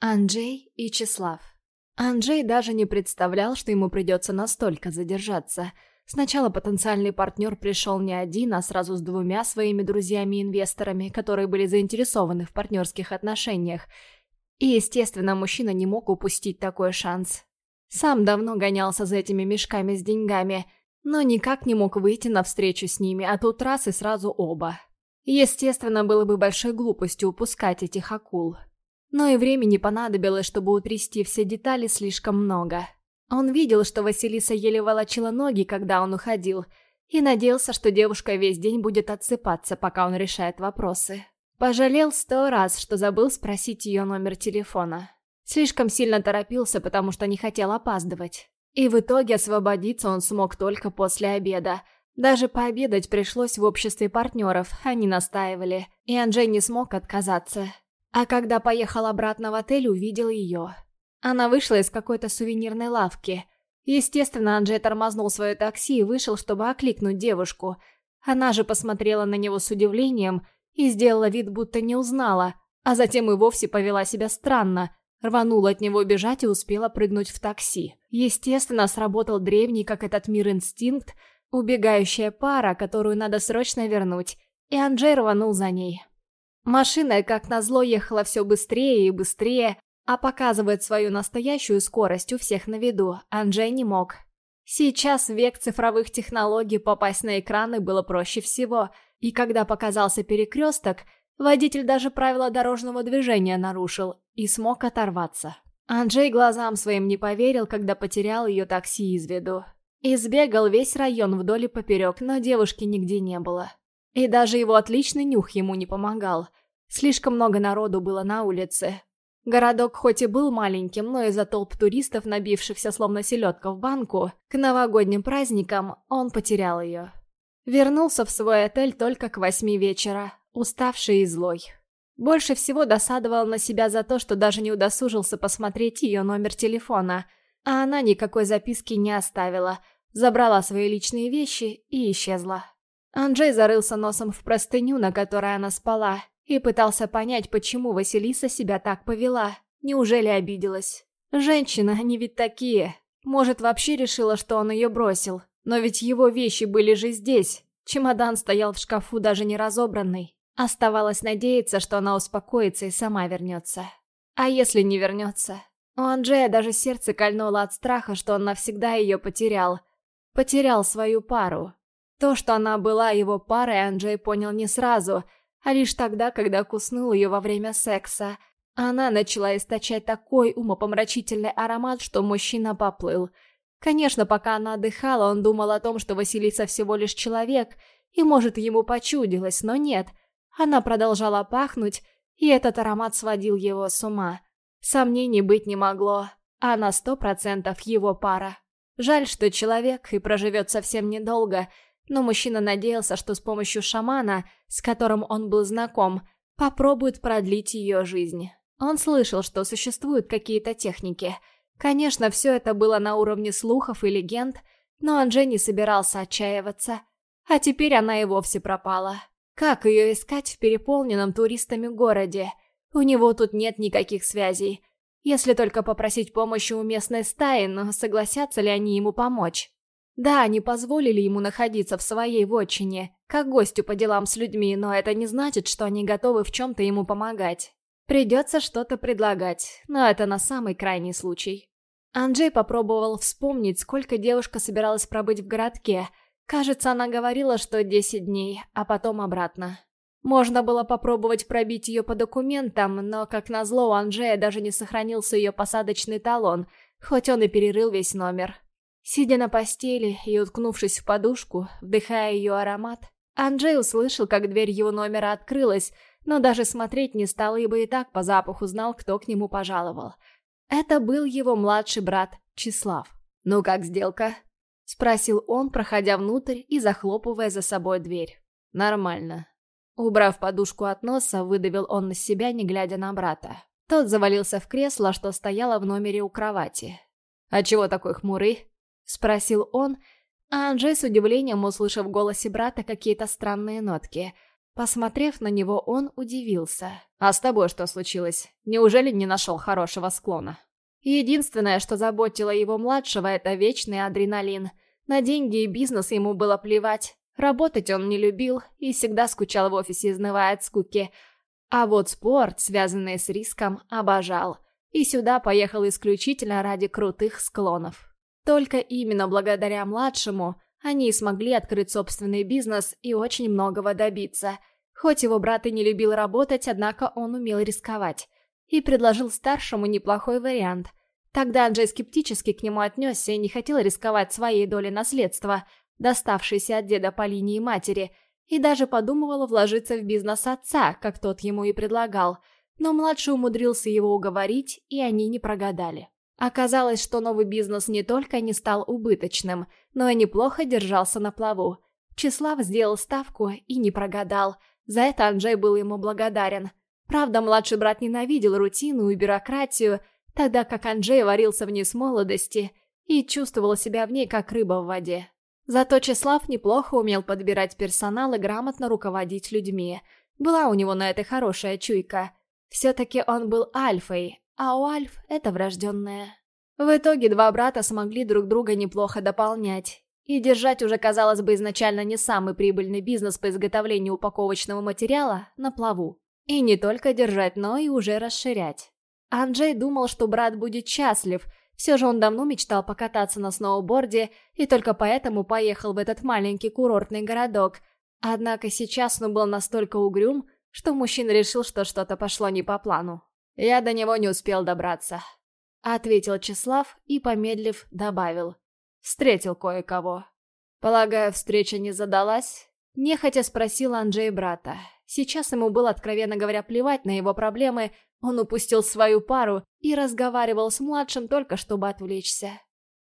Анджей и Числав. Анджей даже не представлял, что ему придется настолько задержаться. Сначала потенциальный партнер пришел не один, а сразу с двумя своими друзьями-инвесторами, которые были заинтересованы в партнерских отношениях. И, естественно, мужчина не мог упустить такой шанс. Сам давно гонялся за этими мешками с деньгами, но никак не мог выйти навстречу с ними, а тут раз и сразу оба. Естественно, было бы большой глупостью упускать этих акул. Но и времени понадобилось, чтобы утрясти все детали слишком много. Он видел, что Василиса еле волочила ноги, когда он уходил, и надеялся, что девушка весь день будет отсыпаться, пока он решает вопросы. Пожалел сто раз, что забыл спросить ее номер телефона. Слишком сильно торопился, потому что не хотел опаздывать. И в итоге освободиться он смог только после обеда. Даже пообедать пришлось в обществе партнеров, они настаивали, и Анджей не смог отказаться. А когда поехал обратно в отель, увидел ее. Она вышла из какой-то сувенирной лавки. Естественно, Анджей тормознул свое такси и вышел, чтобы окликнуть девушку. Она же посмотрела на него с удивлением и сделала вид, будто не узнала, а затем и вовсе повела себя странно. Рванула от него бежать и успела прыгнуть в такси. Естественно, сработал древний, как этот мир, инстинкт, убегающая пара, которую надо срочно вернуть, и Анджей рванул за ней. Машина, как назло, ехала все быстрее и быстрее, а показывать свою настоящую скорость у всех на виду Анджей не мог. Сейчас век цифровых технологий попасть на экраны было проще всего, и когда показался перекресток, водитель даже правила дорожного движения нарушил и смог оторваться. Анджей глазам своим не поверил, когда потерял ее такси из виду. Избегал весь район вдоль и поперек, но девушки нигде не было. И даже его отличный нюх ему не помогал. Слишком много народу было на улице. Городок хоть и был маленьким, но из-за толп туристов, набившихся словно селедка в банку, к новогодним праздникам он потерял ее. Вернулся в свой отель только к восьми вечера, уставший и злой. Больше всего досадовал на себя за то, что даже не удосужился посмотреть ее номер телефона, а она никакой записки не оставила, забрала свои личные вещи и исчезла. Анджей зарылся носом в простыню, на которой она спала, и пытался понять, почему Василиса себя так повела. Неужели обиделась? Женщины, они ведь такие. Может, вообще решила, что он ее бросил. Но ведь его вещи были же здесь. Чемодан стоял в шкафу даже не разобранный. Оставалось надеяться, что она успокоится и сама вернется. А если не вернется? У Анджея даже сердце кольнуло от страха, что он навсегда ее потерял. Потерял свою пару. То, что она была его парой, Анджей понял не сразу – а лишь тогда, когда куснул ее во время секса. Она начала источать такой умопомрачительный аромат, что мужчина поплыл. Конечно, пока она отдыхала, он думал о том, что Василиса всего лишь человек, и, может, ему почудилось, но нет. Она продолжала пахнуть, и этот аромат сводил его с ума. Сомнений быть не могло. Она сто процентов его пара. Жаль, что человек и проживет совсем недолго – но мужчина надеялся, что с помощью шамана, с которым он был знаком, попробует продлить ее жизнь. Он слышал, что существуют какие-то техники. Конечно, все это было на уровне слухов и легенд, но Анджей не собирался отчаиваться. А теперь она и вовсе пропала. Как ее искать в переполненном туристами городе? У него тут нет никаких связей. Если только попросить помощи у местной стаи, но согласятся ли они ему помочь? Да, они позволили ему находиться в своей вотчине, как гостю по делам с людьми, но это не значит, что они готовы в чем-то ему помогать. Придется что-то предлагать, но это на самый крайний случай. Анджей попробовал вспомнить, сколько девушка собиралась пробыть в городке. Кажется, она говорила, что 10 дней, а потом обратно. Можно было попробовать пробить ее по документам, но, как назло, у Анджея даже не сохранился ее посадочный талон, хоть он и перерыл весь номер. Сидя на постели и уткнувшись в подушку, вдыхая ее аромат, Анджей услышал, как дверь его номера открылась, но даже смотреть не стал, ибо и так по запаху знал, кто к нему пожаловал. Это был его младший брат Числав. «Ну как сделка?» — спросил он, проходя внутрь и захлопывая за собой дверь. «Нормально». Убрав подушку от носа, выдавил он на себя, не глядя на брата. Тот завалился в кресло, что стояло в номере у кровати. «А чего такой хмурый?» Спросил он, а Анджей с удивлением, услышав в голосе брата какие-то странные нотки. Посмотрев на него, он удивился. «А с тобой что случилось? Неужели не нашел хорошего склона?» Единственное, что заботило его младшего, это вечный адреналин. На деньги и бизнес ему было плевать. Работать он не любил и всегда скучал в офисе, изнывая от скуки. А вот спорт, связанный с риском, обожал. И сюда поехал исключительно ради крутых склонов. Только именно благодаря младшему они смогли открыть собственный бизнес и очень многого добиться. Хоть его брат и не любил работать, однако он умел рисковать. И предложил старшему неплохой вариант. Тогда Анджей скептически к нему отнесся и не хотел рисковать своей долей наследства, доставшейся от деда по линии матери, и даже подумывал вложиться в бизнес отца, как тот ему и предлагал. Но младший умудрился его уговорить, и они не прогадали. Оказалось, что новый бизнес не только не стал убыточным, но и неплохо держался на плаву. Числав сделал ставку и не прогадал. За это Анджей был ему благодарен. Правда, младший брат ненавидел рутину и бюрократию, тогда как Анджей варился в ней с молодости и чувствовал себя в ней как рыба в воде. Зато Числав неплохо умел подбирать персонал и грамотно руководить людьми. Была у него на это хорошая чуйка. Все-таки он был альфой, а у Альф это врожденное. В итоге два брата смогли друг друга неплохо дополнять. И держать уже, казалось бы, изначально не самый прибыльный бизнес по изготовлению упаковочного материала на плаву. И не только держать, но и уже расширять. Анджей думал, что брат будет счастлив, все же он давно мечтал покататься на сноуборде и только поэтому поехал в этот маленький курортный городок. Однако сейчас он был настолько угрюм, что мужчина решил, что что-то пошло не по плану. «Я до него не успел добраться», — ответил Числав и, помедлив, добавил. «Встретил кое-кого». «Полагаю, встреча не задалась?» Нехотя спросил Анджей брата. Сейчас ему было, откровенно говоря, плевать на его проблемы, он упустил свою пару и разговаривал с младшим только чтобы отвлечься.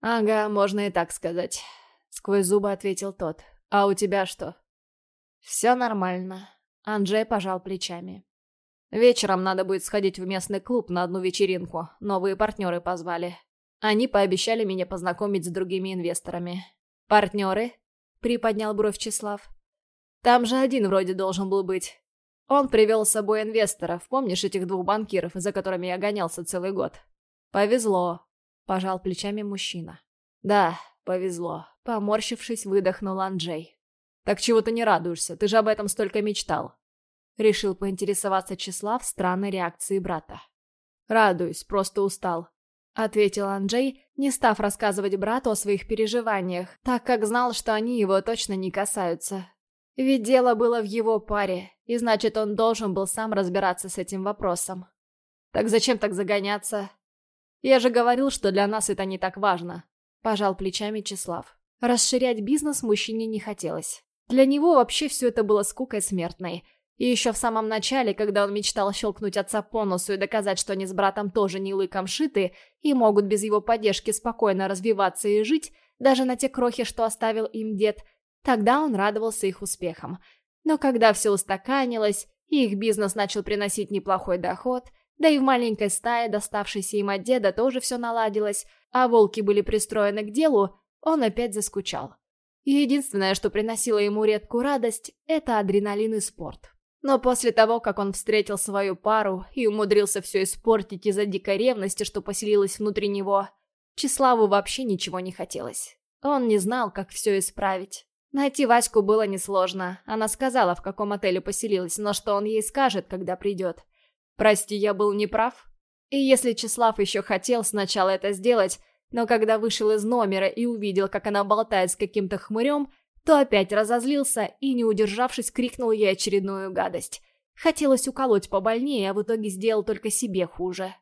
«Ага, можно и так сказать», — сквозь зубы ответил тот. «А у тебя что?» «Все нормально», — Анджей пожал плечами. Вечером надо будет сходить в местный клуб на одну вечеринку. Новые партнеры позвали. Они пообещали меня познакомить с другими инвесторами. «Партнеры?» — приподнял бровь Числав. «Там же один вроде должен был быть. Он привел с собой инвесторов, помнишь этих двух банкиров, за которыми я гонялся целый год?» «Повезло», — пожал плечами мужчина. «Да, повезло», — поморщившись, выдохнул Анджей. «Так чего ты не радуешься? Ты же об этом столько мечтал». Решил поинтересоваться Числав странной реакции брата. «Радуюсь, просто устал», — ответил Анджей, не став рассказывать брату о своих переживаниях, так как знал, что они его точно не касаются. Ведь дело было в его паре, и значит, он должен был сам разбираться с этим вопросом. «Так зачем так загоняться?» «Я же говорил, что для нас это не так важно», — пожал плечами Числав. Расширять бизнес мужчине не хотелось. Для него вообще все это было скукой смертной — и еще в самом начале, когда он мечтал щелкнуть отца по носу и доказать, что они с братом тоже не лыком шиты и могут без его поддержки спокойно развиваться и жить, даже на те крохи, что оставил им дед, тогда он радовался их успехам. Но когда все устаканилось, и их бизнес начал приносить неплохой доход, да и в маленькой стае, доставшейся им от деда, тоже все наладилось, а волки были пристроены к делу, он опять заскучал. И единственное, что приносило ему редкую радость, это адреналин и спорт. Но после того, как он встретил свою пару и умудрился все испортить из-за дикой ревности, что поселилась внутри него, Числаву вообще ничего не хотелось. Он не знал, как все исправить. Найти Ваську было несложно. Она сказала, в каком отеле поселилась, но что он ей скажет, когда придет. «Прости, я был неправ». И если Числав еще хотел сначала это сделать, но когда вышел из номера и увидел, как она болтает с каким-то хмырем, то опять разозлился и, не удержавшись, крикнул ей очередную гадость. Хотелось уколоть побольнее, а в итоге сделал только себе хуже.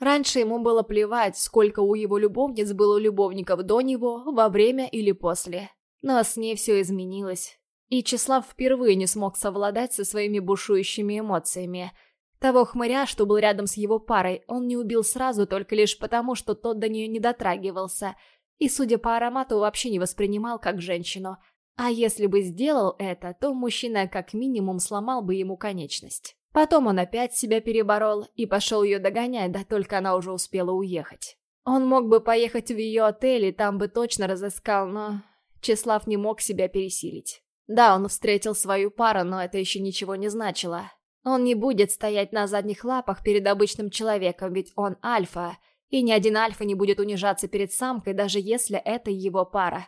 Раньше ему было плевать, сколько у его любовниц было любовников до него, во время или после. Но с ней все изменилось. И Числав впервые не смог совладать со своими бушующими эмоциями. Того хмыря, что был рядом с его парой, он не убил сразу только лишь потому, что тот до нее не дотрагивался. И, судя по аромату, вообще не воспринимал как женщину, а если бы сделал это, то мужчина как минимум сломал бы ему конечность. Потом он опять себя переборол и пошел ее догонять, да только она уже успела уехать. Он мог бы поехать в ее отель и там бы точно разыскал, но... Числав не мог себя пересилить. Да, он встретил свою пару, но это еще ничего не значило. Он не будет стоять на задних лапах перед обычным человеком, ведь он альфа, и ни один альфа не будет унижаться перед самкой, даже если это его пара.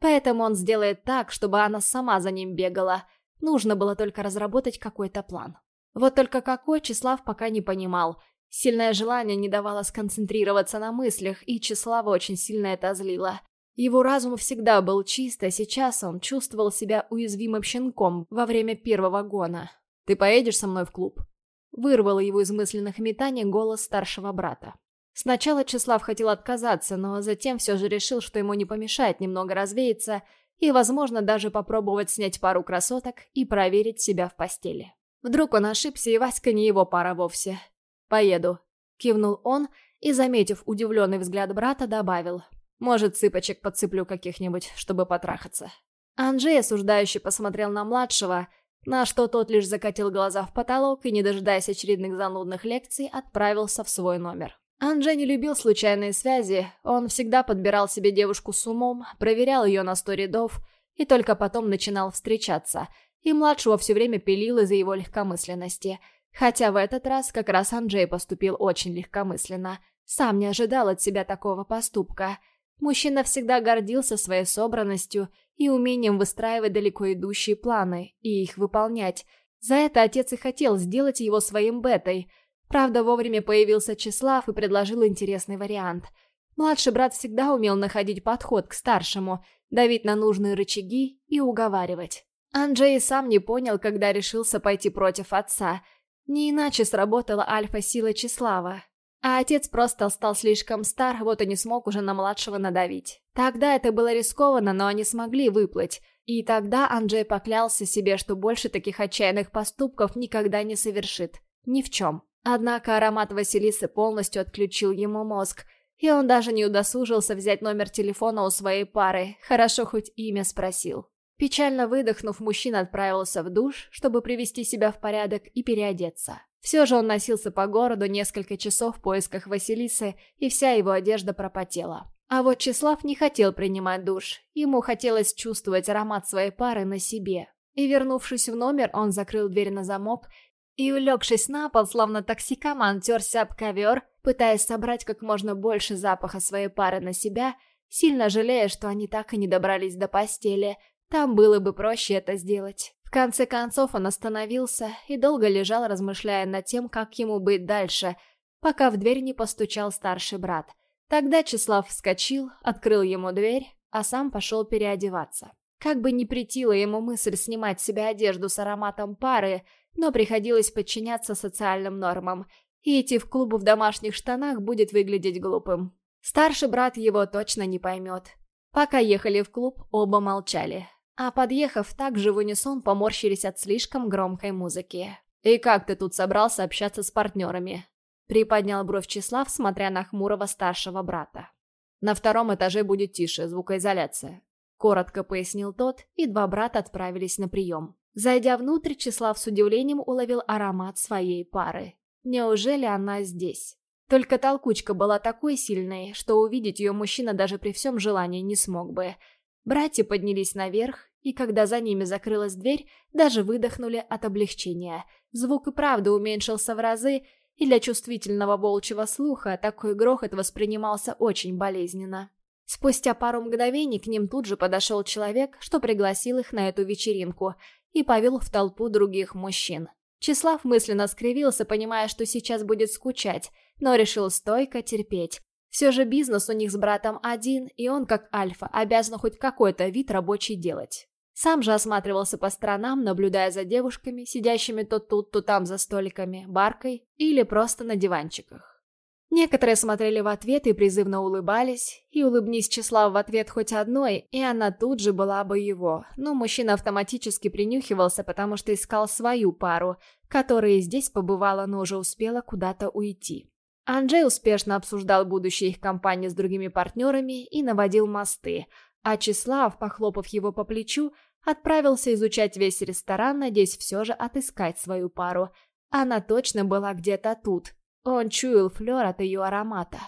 Поэтому он сделает так, чтобы она сама за ним бегала. Нужно было только разработать какой-то план. Вот только какой Числав пока не понимал. Сильное желание не давало сконцентрироваться на мыслях, и Числава очень сильно это злило. Его разум всегда был чист, а сейчас он чувствовал себя уязвимым щенком во время первого гона. «Ты поедешь со мной в клуб?» Вырвало его из мысленных метаний голос старшего брата. Сначала Числав хотел отказаться, но затем все же решил, что ему не помешает немного развеяться и, возможно, даже попробовать снять пару красоток и проверить себя в постели. Вдруг он ошибся, и Васька не его пара вовсе. «Поеду», — кивнул он и, заметив удивленный взгляд брата, добавил. Может, цыпочек подцеплю каких-нибудь, чтобы потрахаться. Анджей осуждающе посмотрел на младшего, на что тот лишь закатил глаза в потолок и, не дожидаясь очередных занудных лекций, отправился в свой номер. Анджей не любил случайные связи, он всегда подбирал себе девушку с умом, проверял ее на сто рядов и только потом начинал встречаться, и младшего все время пилил из-за его легкомысленности. Хотя в этот раз как раз Анджей поступил очень легкомысленно, сам не ожидал от себя такого поступка – Мужчина всегда гордился своей собранностью и умением выстраивать далеко идущие планы и их выполнять. За это отец и хотел сделать его своим бетой. Правда, вовремя появился Числав и предложил интересный вариант. Младший брат всегда умел находить подход к старшему, давить на нужные рычаги и уговаривать. Анджей сам не понял, когда решился пойти против отца. Не иначе сработала альфа-сила Числава. А отец просто стал слишком стар, вот и не смог уже на младшего надавить. Тогда это было рискованно, но они смогли выплыть. И тогда Анджей поклялся себе, что больше таких отчаянных поступков никогда не совершит. Ни в чем. Однако аромат Василисы полностью отключил ему мозг, и он даже не удосужился взять номер телефона у своей пары, хорошо хоть имя спросил. Печально выдохнув, мужчина отправился в душ, чтобы привести себя в порядок и переодеться. Все же он носился по городу несколько часов в поисках Василисы, и вся его одежда пропотела. А вот Числав не хотел принимать душ. Ему хотелось чувствовать аромат своей пары на себе. И вернувшись в номер, он закрыл дверь на замок и, улегшись на пол, словно токсикоман, терся об ковер, пытаясь собрать как можно больше запаха своей пары на себя, сильно жалея, что они так и не добрались до постели. Там было бы проще это сделать. В конце концов он остановился и долго лежал, размышляя над тем, как ему быть дальше, пока в дверь не постучал старший брат. Тогда Числав вскочил, открыл ему дверь, а сам пошел переодеваться. Как бы ни претила ему мысль снимать с себя одежду с ароматом пары, но приходилось подчиняться социальным нормам, и идти в клуб в домашних штанах будет выглядеть глупым. Старший брат его точно не поймет. Пока ехали в клуб, оба молчали. А подъехав, также в унисон поморщились от слишком громкой музыки. «И как ты тут собрался общаться с партнерами?» Приподнял бровь Числав, смотря на хмурого старшего брата. «На втором этаже будет тише, звукоизоляция», — коротко пояснил тот, и два брата отправились на прием. Зайдя внутрь, Числав с удивлением уловил аромат своей пары. Неужели она здесь? Только толкучка была такой сильной, что увидеть ее мужчина даже при всем желании не смог бы — Братья поднялись наверх, и когда за ними закрылась дверь, даже выдохнули от облегчения. Звук и правда уменьшился в разы, и для чувствительного волчьего слуха такой грохот воспринимался очень болезненно. Спустя пару мгновений к ним тут же подошел человек, что пригласил их на эту вечеринку, и повел в толпу других мужчин. Числав мысленно скривился, понимая, что сейчас будет скучать, но решил стойко терпеть. Все же бизнес у них с братом один, и он, как альфа, обязан хоть какой-то вид рабочий делать. Сам же осматривался по сторонам, наблюдая за девушками, сидящими то тут, то там за столиками, баркой или просто на диванчиках. Некоторые смотрели в ответ и призывно улыбались, и улыбнись числа в ответ хоть одной, и она тут же была бы его, но мужчина автоматически принюхивался, потому что искал свою пару, которая здесь побывала, но уже успела куда-то уйти. Анджей успешно обсуждал будущее их компании с другими партнерами и наводил мосты, а Числав, похлопав его по плечу, отправился изучать весь ресторан, надеясь все же отыскать свою пару. Она точно была где-то тут. Он чуял флер от ее аромата.